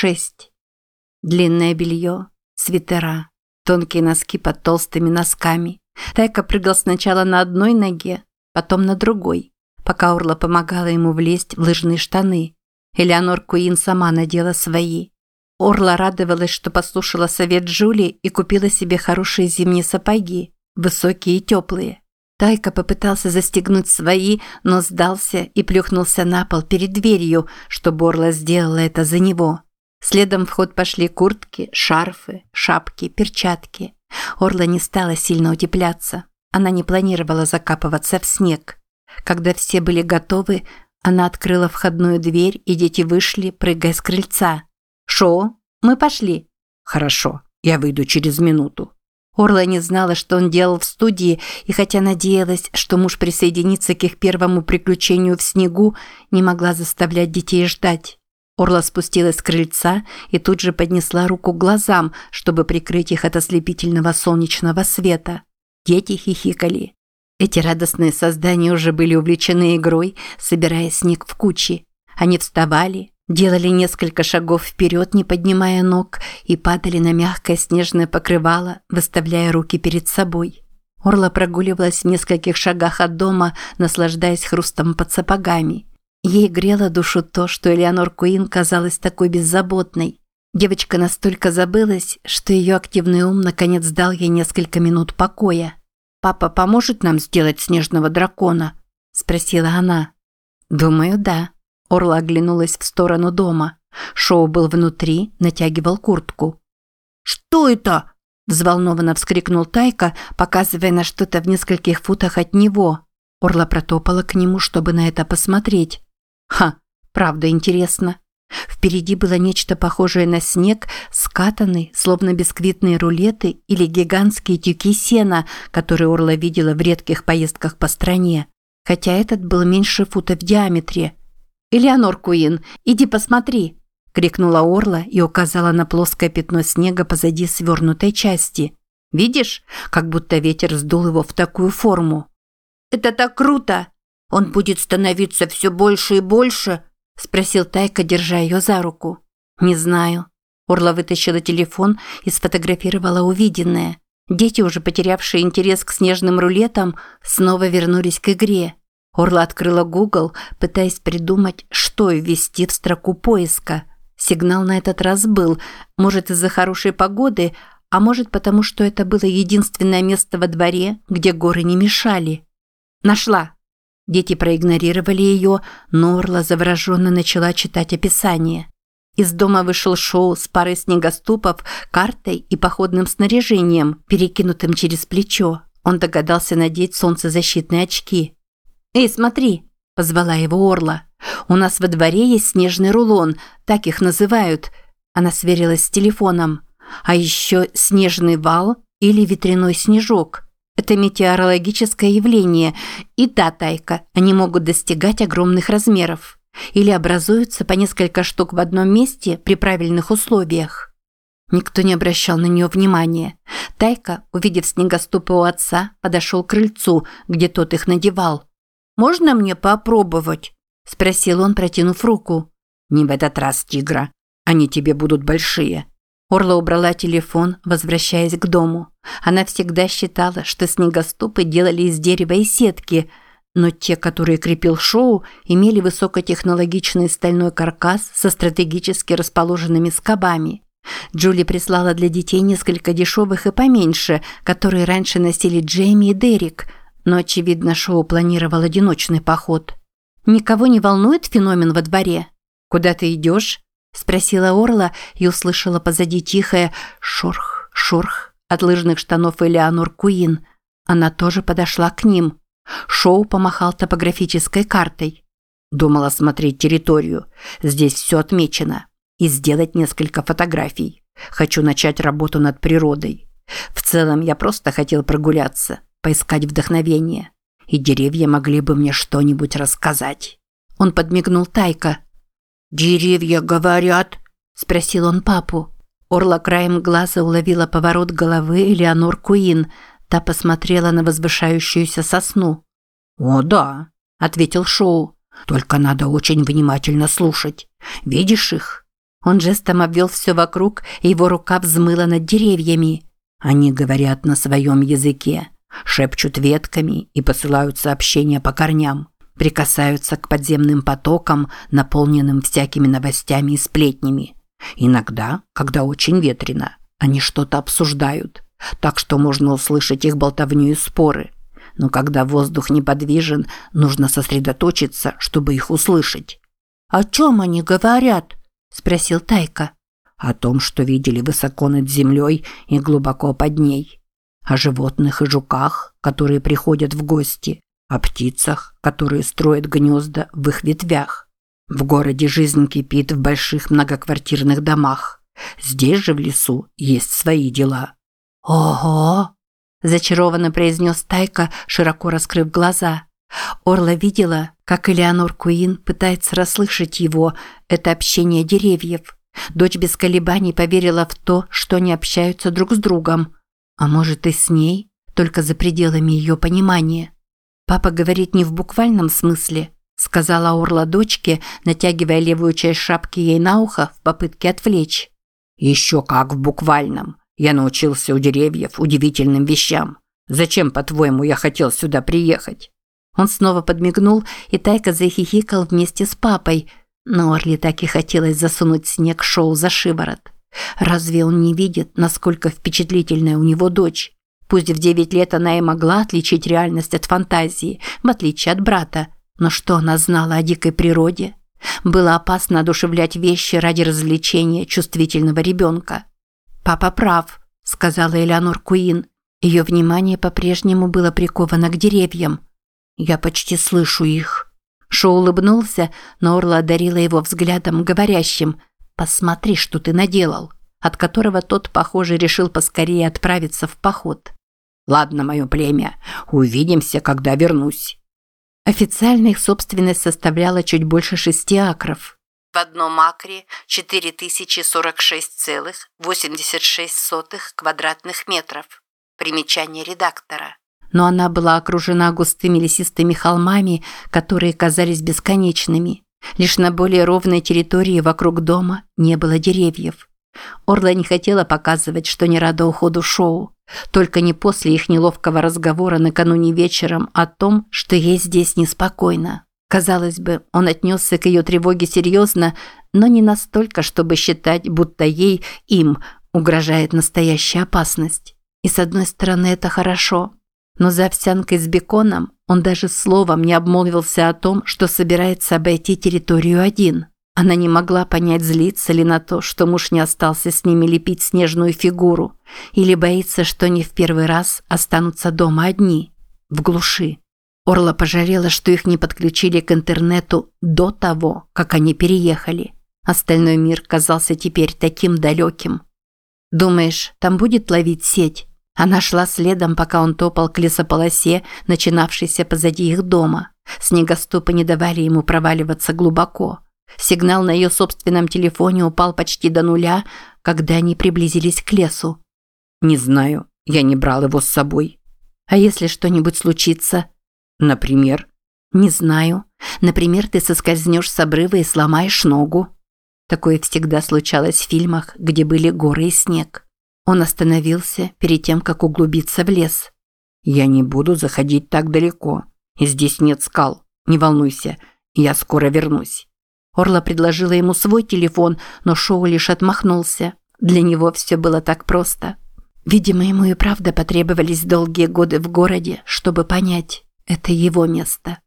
шесть. Длинное белье, свитера, тонкие носки под толстыми носками. Тайка прыгал сначала на одной ноге, потом на другой, пока Орла помогала ему влезть в лыжные штаны. Элеонор Куин сама надела свои. Орла радовалась, что послушала совет Джули и купила себе хорошие зимние сапоги, высокие и теплые. Тайка попытался застегнуть свои, но сдался и плюхнулся на пол перед дверью, чтобы Орла сделала это за него. Следом в ход пошли куртки, шарфы, шапки, перчатки. Орла не стала сильно утепляться. Она не планировала закапываться в снег. Когда все были готовы, она открыла входную дверь, и дети вышли, прыгая с крыльца. «Шоу, мы пошли». «Хорошо, я выйду через минуту». Орла не знала, что он делал в студии, и хотя надеялась, что муж присоединится к их первому приключению в снегу, не могла заставлять детей ждать. Орла спустилась с крыльца и тут же поднесла руку к глазам, чтобы прикрыть их от ослепительного солнечного света. Дети хихикали. Эти радостные создания уже были увлечены игрой, собирая снег в кучи. Они вставали, делали несколько шагов вперед, не поднимая ног, и падали на мягкое снежное покрывало, выставляя руки перед собой. Орла прогуливалась в нескольких шагах от дома, наслаждаясь хрустом под сапогами. Ей грело душу то, что Элеонор Куин казалась такой беззаботной. Девочка настолько забылась, что ее активный ум наконец дал ей несколько минут покоя. «Папа поможет нам сделать снежного дракона?» – спросила она. «Думаю, да». Орла оглянулась в сторону дома. Шоу был внутри, натягивал куртку. «Что это?» – взволнованно вскрикнул Тайка, показывая на что-то в нескольких футах от него. Орла протопала к нему, чтобы на это посмотреть. Ха, правда интересно. Впереди было нечто похожее на снег, скатанный, словно бисквитные рулеты или гигантские тюки сена, которые Орла видела в редких поездках по стране. Хотя этот был меньше фута в диаметре. «Элеонор Куин, иди посмотри!» – крикнула Орла и указала на плоское пятно снега позади свернутой части. «Видишь, как будто ветер сдул его в такую форму?» «Это так круто! Он будет становиться все больше и больше!» спросил Тайка, держа ее за руку. Не знаю. Орла вытащила телефон и сфотографировала увиденное. Дети, уже потерявшие интерес к снежным рулетам, снова вернулись к игре. Орла открыла Google, пытаясь придумать, что ввести в строку поиска. Сигнал на этот раз был, может из-за хорошей погоды, а может потому, что это было единственное место во дворе, где горы не мешали. Нашла. Дети проигнорировали ее, но Орла завороженно начала читать описание. Из дома вышел Шоу с парой снегоступов, картой и походным снаряжением, перекинутым через плечо. Он догадался надеть солнцезащитные очки. «Эй, смотри!» – позвала его Орла. «У нас во дворе есть снежный рулон, так их называют». Она сверилась с телефоном. «А еще снежный вал или ветряной снежок». Это метеорологическое явление. И да, Тайка, они могут достигать огромных размеров. Или образуются по несколько штук в одном месте при правильных условиях. Никто не обращал на нее внимания. Тайка, увидев снегоступы у отца, подошел к крыльцу, где тот их надевал. «Можно мне попробовать?» – спросил он, протянув руку. «Не в этот раз, тигра. Они тебе будут большие. Орла убрала телефон, возвращаясь к дому. Она всегда считала, что снегоступы делали из дерева и сетки, но те, которые крепил Шоу, имели высокотехнологичный стальной каркас со стратегически расположенными скобами. Джули прислала для детей несколько дешевых и поменьше, которые раньше носили Джейми и Дерек, но, очевидно, Шоу планировал одиночный поход. «Никого не волнует феномен во дворе? Куда ты идешь?» Спросила Орла и услышала позади тихое «шорх, шорх» от лыжных штанов Элеонор Куин. Она тоже подошла к ним. Шоу помахал топографической картой. Думала смотреть территорию. Здесь все отмечено. И сделать несколько фотографий. Хочу начать работу над природой. В целом я просто хотел прогуляться, поискать вдохновение. И деревья могли бы мне что-нибудь рассказать. Он подмигнул Тайка. «Деревья говорят?» – спросил он папу. Орла краем глаза уловила поворот головы Элеонор Куин. Та посмотрела на возвышающуюся сосну. «О, да», – ответил Шоу. «Только надо очень внимательно слушать. Видишь их?» Он жестом обвел все вокруг, и его рука взмыла над деревьями. Они говорят на своем языке, шепчут ветками и посылают сообщения по корням, прикасаются к подземным потокам, наполненным всякими новостями и сплетнями. Иногда, когда очень ветрено, они что-то обсуждают, так что можно услышать их болтовню и споры. Но когда воздух неподвижен, нужно сосредоточиться, чтобы их услышать. «О чем они говорят?» – спросил Тайка. «О том, что видели высоко над землей и глубоко под ней. О животных и жуках, которые приходят в гости. О птицах, которые строят гнезда в их ветвях. В городе жизнь кипит в больших многоквартирных домах. Здесь же в лесу есть свои дела». «Ого!» – зачарованно произнес Тайка, широко раскрыв глаза. Орла видела, как Элеонор Куин пытается расслышать его, это общение деревьев. Дочь без колебаний поверила в то, что они общаются друг с другом. А может и с ней, только за пределами ее понимания. «Папа говорит не в буквальном смысле», – сказала Орла дочке, натягивая левую часть шапки ей на ухо в попытке отвлечь. «Еще как в буквальном. Я научился у деревьев удивительным вещам. Зачем, по-твоему, я хотел сюда приехать?» Он снова подмигнул, и Тайка захихикал вместе с папой, но Орли так и хотелось засунуть снег Шоу за шиворот. Разве он не видит, насколько впечатлительная у него дочь? Пусть в девять лет она и могла отличить реальность от фантазии, в отличие от брата. Но что она знала о дикой природе? Было опасно одушевлять вещи ради развлечения чувствительного ребенка. «Папа прав», – сказала Элеонор Куин. Ее внимание по-прежнему было приковано к деревьям – я почти слышу их. Шоу улыбнулся, но Орла одарила его взглядом, говорящим «Посмотри, что ты наделал», от которого тот, похоже, решил поскорее отправиться в поход. «Ладно, мое племя, увидимся, когда вернусь». Официально их собственность составляла чуть больше шести акров. В одном акре 4046,86 квадратных метров. Примечание редактора но она была окружена густыми лесистыми холмами, которые казались бесконечными. Лишь на более ровной территории вокруг дома не было деревьев. Орла не хотела показывать, что не рада уходу шоу, только не после их неловкого разговора накануне вечером о том, что ей здесь неспокойно. Казалось бы, он отнесся к ее тревоге серьезно, но не настолько, чтобы считать, будто ей, им, угрожает настоящая опасность. И с одной стороны это хорошо, но за овсянкой с беконом он даже словом не обмолвился о том, что собирается обойти территорию один. Она не могла понять, злиться ли на то, что муж не остался с ними лепить снежную фигуру, или боится, что не в первый раз останутся дома одни, в глуши. Орла пожалела, что их не подключили к интернету до того, как они переехали. Остальной мир казался теперь таким далеким. «Думаешь, там будет ловить сеть?» Она шла следом, пока он топал к лесополосе, начинавшейся позади их дома. Снегоступы не давали ему проваливаться глубоко. Сигнал на ее собственном телефоне упал почти до нуля, когда они приблизились к лесу. «Не знаю, я не брал его с собой». «А если что-нибудь случится?» «Например?» «Не знаю. Например, ты соскользнешь с обрыва и сломаешь ногу». Такое всегда случалось в фильмах, где были горы и снег. Он остановился перед тем, как углубиться в лес. «Я не буду заходить так далеко. Здесь нет скал. Не волнуйся, я скоро вернусь». Орла предложила ему свой телефон, но Шоу лишь отмахнулся. Для него все было так просто. Видимо, ему и правда потребовались долгие годы в городе, чтобы понять – это его место.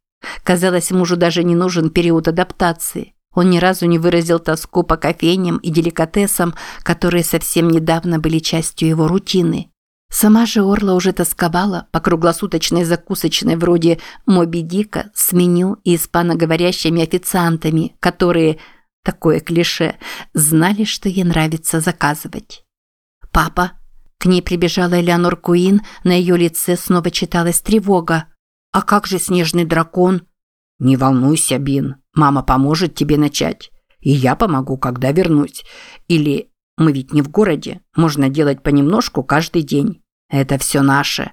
Казалось, мужу даже не нужен период адаптации. Он ни разу не выразил тоску по кофейням и деликатесам, которые совсем недавно были частью его рутины. Сама же Орла уже тосковала по круглосуточной закусочной вроде «Моби Дика» с меню и испаноговорящими официантами, которые, такое клише, знали, что ей нравится заказывать. «Папа!» К ней прибежала Элеонор Куин, на ее лице снова читалась тревога. «А как же снежный дракон?» «Не волнуйся, Бин, мама поможет тебе начать. И я помогу, когда вернусь. Или мы ведь не в городе, можно делать понемножку каждый день. Это все наше».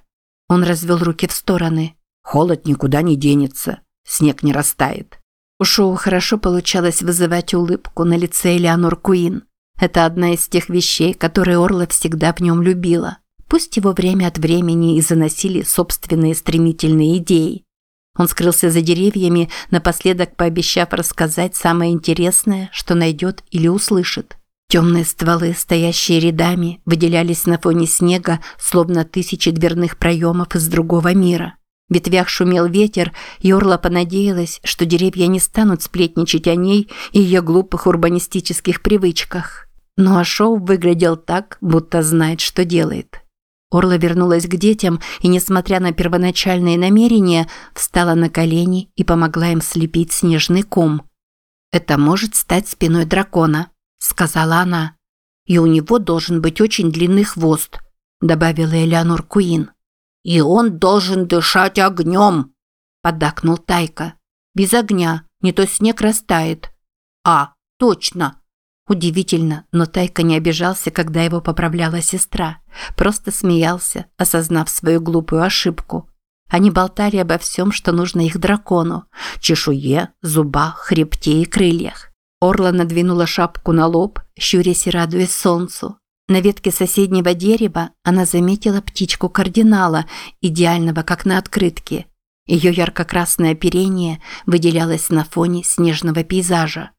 Он развел руки в стороны. «Холод никуда не денется, снег не растает. У Шоу хорошо получалось вызывать улыбку на лице Элеонор Куин. Это одна из тех вещей, которые Орла всегда в нем любила. Пусть его время от времени и заносили собственные стремительные идеи. Он скрылся за деревьями, напоследок пообещав рассказать самое интересное, что найдет или услышит. Темные стволы, стоящие рядами, выделялись на фоне снега, словно тысячи дверных проемов из другого мира. В ветвях шумел ветер, и Орла понадеялась, что деревья не станут сплетничать о ней и ее глупых урбанистических привычках. Но Ашоу выглядел так, будто знает, что делает. Орла вернулась к детям и, несмотря на первоначальные намерения, встала на колени и помогла им слепить снежный ком. «Это может стать спиной дракона», – сказала она. «И у него должен быть очень длинный хвост», – добавила Элеонор Куин. «И он должен дышать огнем», – поддакнул Тайка. «Без огня, не то снег растает». «А, точно», Удивительно, но Тайка не обижался, когда его поправляла сестра. Просто смеялся, осознав свою глупую ошибку. Они болтали обо всем, что нужно их дракону. Чешуе, зубах, хребте и крыльях. Орла надвинула шапку на лоб, щурясь и радуясь солнцу. На ветке соседнего дерева она заметила птичку кардинала, идеального, как на открытке. Ее ярко-красное оперение выделялось на фоне снежного пейзажа.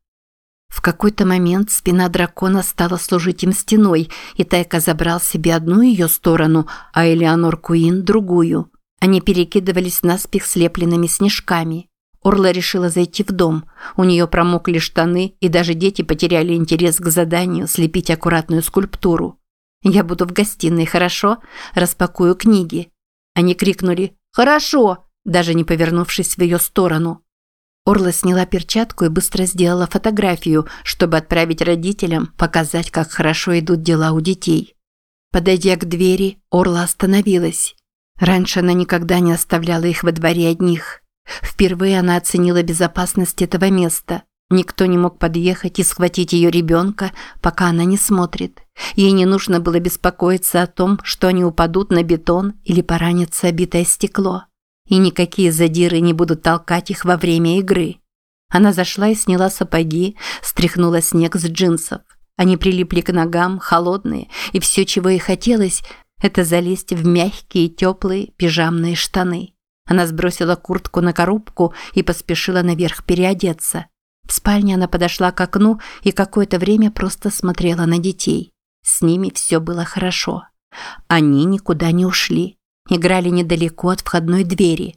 В какой-то момент спина дракона стала служить им стеной, и Тайка забрал себе одну ее сторону, а Элеонор Куин – другую. Они перекидывались наспех слепленными снежками. Орла решила зайти в дом. У нее промокли штаны, и даже дети потеряли интерес к заданию слепить аккуратную скульптуру. «Я буду в гостиной, хорошо? Распакую книги». Они крикнули «Хорошо!», даже не повернувшись в ее сторону. Орла сняла перчатку и быстро сделала фотографию, чтобы отправить родителям, показать, как хорошо идут дела у детей. Подойдя к двери, Орла остановилась. Раньше она никогда не оставляла их во дворе одних. Впервые она оценила безопасность этого места. Никто не мог подъехать и схватить ее ребенка, пока она не смотрит. Ей не нужно было беспокоиться о том, что они упадут на бетон или поранятся обитое стекло и никакие задиры не будут толкать их во время игры. Она зашла и сняла сапоги, стряхнула снег с джинсов. Они прилипли к ногам, холодные, и все, чего ей хотелось, это залезть в мягкие, теплые пижамные штаны. Она сбросила куртку на коробку и поспешила наверх переодеться. В спальне она подошла к окну и какое-то время просто смотрела на детей. С ними все было хорошо. Они никуда не ушли играли недалеко от входной двери.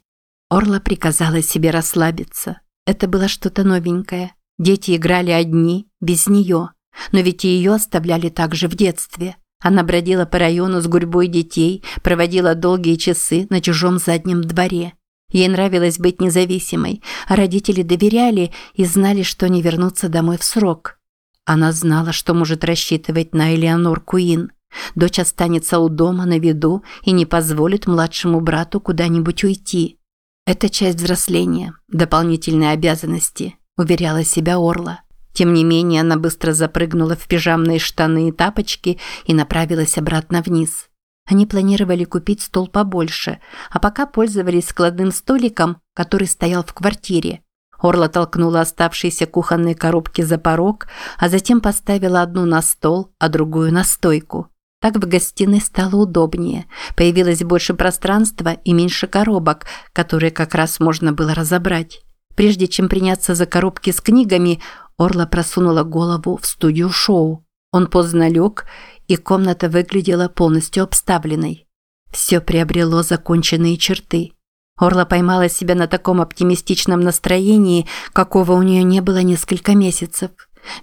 Орла приказала себе расслабиться. Это было что-то новенькое. Дети играли одни, без нее. Но ведь и ее оставляли также в детстве. Она бродила по району с гурьбой детей, проводила долгие часы на чужом заднем дворе. Ей нравилось быть независимой, а родители доверяли и знали, что не вернутся домой в срок. Она знала, что может рассчитывать на Элеонор Куин. Дочь останется у дома на виду и не позволит младшему брату куда-нибудь уйти. Это часть взросления, дополнительные обязанности, уверяла себя Орла. Тем не менее, она быстро запрыгнула в пижамные штаны и тапочки и направилась обратно вниз. Они планировали купить стол побольше, а пока пользовались складным столиком, который стоял в квартире. Орла толкнула оставшиеся кухонные коробки за порог, а затем поставила одну на стол, а другую на стойку. Так в гостиной стало удобнее. Появилось больше пространства и меньше коробок, которые как раз можно было разобрать. Прежде чем приняться за коробки с книгами, Орла просунула голову в студию шоу. Он поздно лег, и комната выглядела полностью обставленной. Все приобрело законченные черты. Орла поймала себя на таком оптимистичном настроении, какого у нее не было несколько месяцев.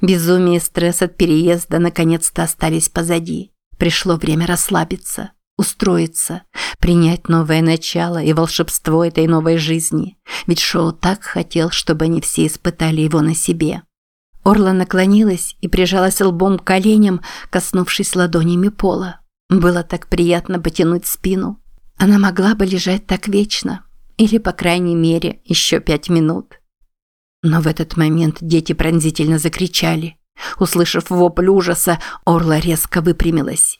Безумие и стресс от переезда наконец-то остались позади. Пришло время расслабиться, устроиться, принять новое начало и волшебство этой новой жизни. Ведь Шоу так хотел, чтобы они все испытали его на себе. Орла наклонилась и прижалась лбом к коленям, коснувшись ладонями пола. Было так приятно потянуть спину. Она могла бы лежать так вечно. Или, по крайней мере, еще пять минут. Но в этот момент дети пронзительно закричали – Услышав вопль ужаса, Орла резко выпрямилась.